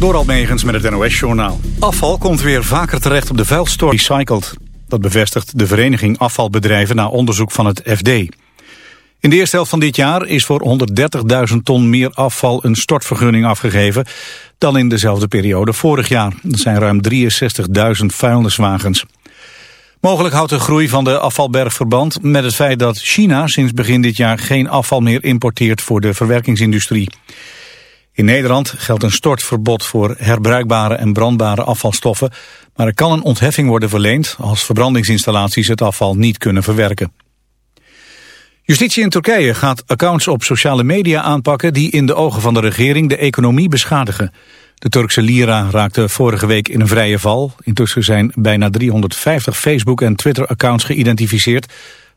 Door Almegens met het NOS-journaal. Afval komt weer vaker terecht op de vuilstorm recycled. Dat bevestigt de vereniging Afvalbedrijven na onderzoek van het FD. In de eerste helft van dit jaar is voor 130.000 ton meer afval een stortvergunning afgegeven dan in dezelfde periode vorig jaar. Dat zijn ruim 63.000 vuilniswagens. Mogelijk houdt de groei van de afvalberg verband met het feit dat China sinds begin dit jaar geen afval meer importeert voor de verwerkingsindustrie. In Nederland geldt een stortverbod voor herbruikbare en brandbare afvalstoffen, maar er kan een ontheffing worden verleend als verbrandingsinstallaties het afval niet kunnen verwerken. Justitie in Turkije gaat accounts op sociale media aanpakken die in de ogen van de regering de economie beschadigen. De Turkse lira raakte vorige week in een vrije val. Intussen zijn bijna 350 Facebook- en Twitter-accounts geïdentificeerd...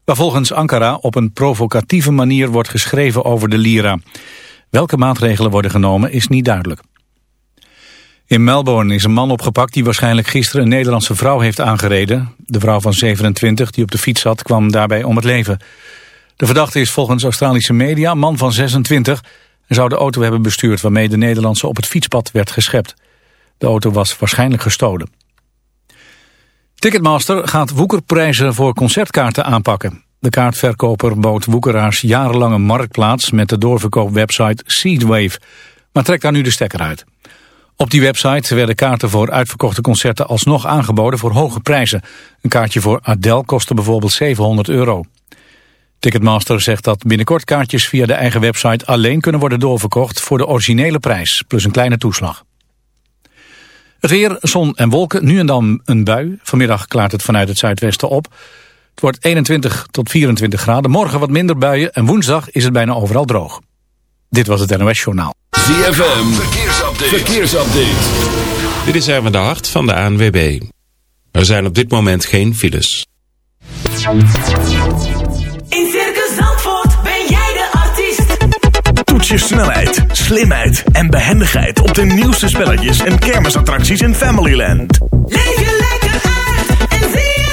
waar volgens Ankara op een provocatieve manier wordt geschreven over de lira. Welke maatregelen worden genomen is niet duidelijk. In Melbourne is een man opgepakt die waarschijnlijk gisteren een Nederlandse vrouw heeft aangereden. De vrouw van 27 die op de fiets zat kwam daarbij om het leven. De verdachte is volgens Australische media een man van 26 en zou de auto hebben bestuurd waarmee de Nederlandse op het fietspad werd geschept. De auto was waarschijnlijk gestolen. Ticketmaster gaat woekerprijzen voor concertkaarten aanpakken. De kaartverkoper bood woekeraars jarenlange marktplaats met de doorverkoopwebsite Seedwave, maar trekt daar nu de stekker uit. Op die website werden kaarten voor uitverkochte concerten alsnog aangeboden voor hoge prijzen. Een kaartje voor Adele kostte bijvoorbeeld 700 euro. Ticketmaster zegt dat binnenkort kaartjes via de eigen website alleen kunnen worden doorverkocht voor de originele prijs, plus een kleine toeslag. Het weer, zon en wolken, nu en dan een bui. Vanmiddag klaart het vanuit het zuidwesten op. Het wordt 21 tot 24 graden. Morgen wat minder buien en woensdag is het bijna overal droog. Dit was het NOS Journaal. ZFM, verkeersupdate. verkeersupdate. Dit is even de hart van de ANWB. Er zijn op dit moment geen files. In Circus Zandvoort ben jij de artiest. Toets je snelheid, slimheid en behendigheid op de nieuwste spelletjes en kermisattracties in Familyland. Leef je lekker uit en zie zelf.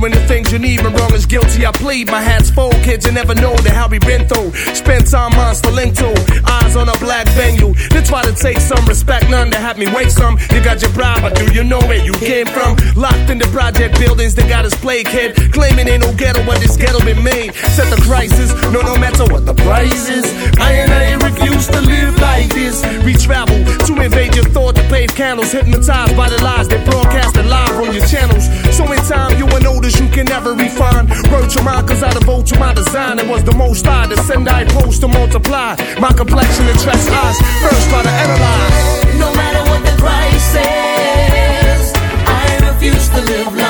In the things you need. When wrong is guilty, I plead. My hat's full, kids, you never know the how we been through. Spent time monster link to eyes on a black venue. They try to take some respect, none to have me wait some. You got your bribe, but do you know where you came from? Locked in the project buildings, they got us plague kid. Claiming ain't no ghetto, but this ghetto been made. Set the crisis, no, no matter what the price is. I and I refuse to live like this. We travel to invade your thought to pave candles, hypnotized by the lies they broadcasted live on your channels. So in time, you will you can never refine. Word to mine, cause I devote to my design. It was the most I to send I post to multiply. My complexion attracts eyes. First, try to analyze. No matter what the price is, I refuse to live like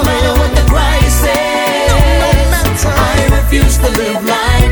Matter what the I refuse to live like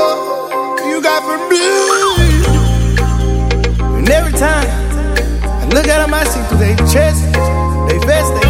love you got for me. And every time I look at them, I see through their chest, their vest, they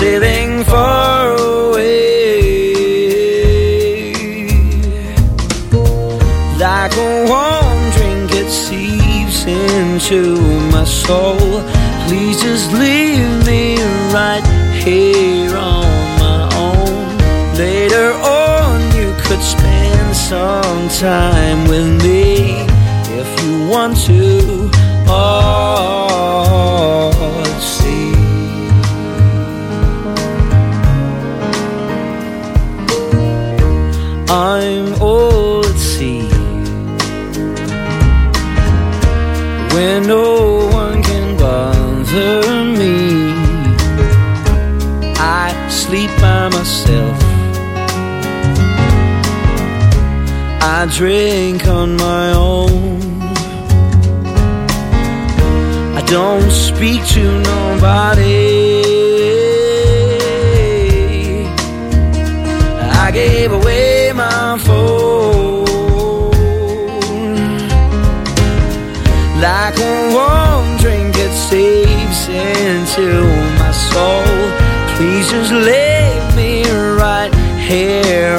sailing far away. Like a warm drink it seeps into my soul. Please just leave me right here on my own. Later on you could spend some time with me if you want to. Oh I'm all at sea Where no one can bother me. I sleep by myself. I drink on my own. I don't speak to nobody soul. Please just lay me right here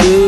You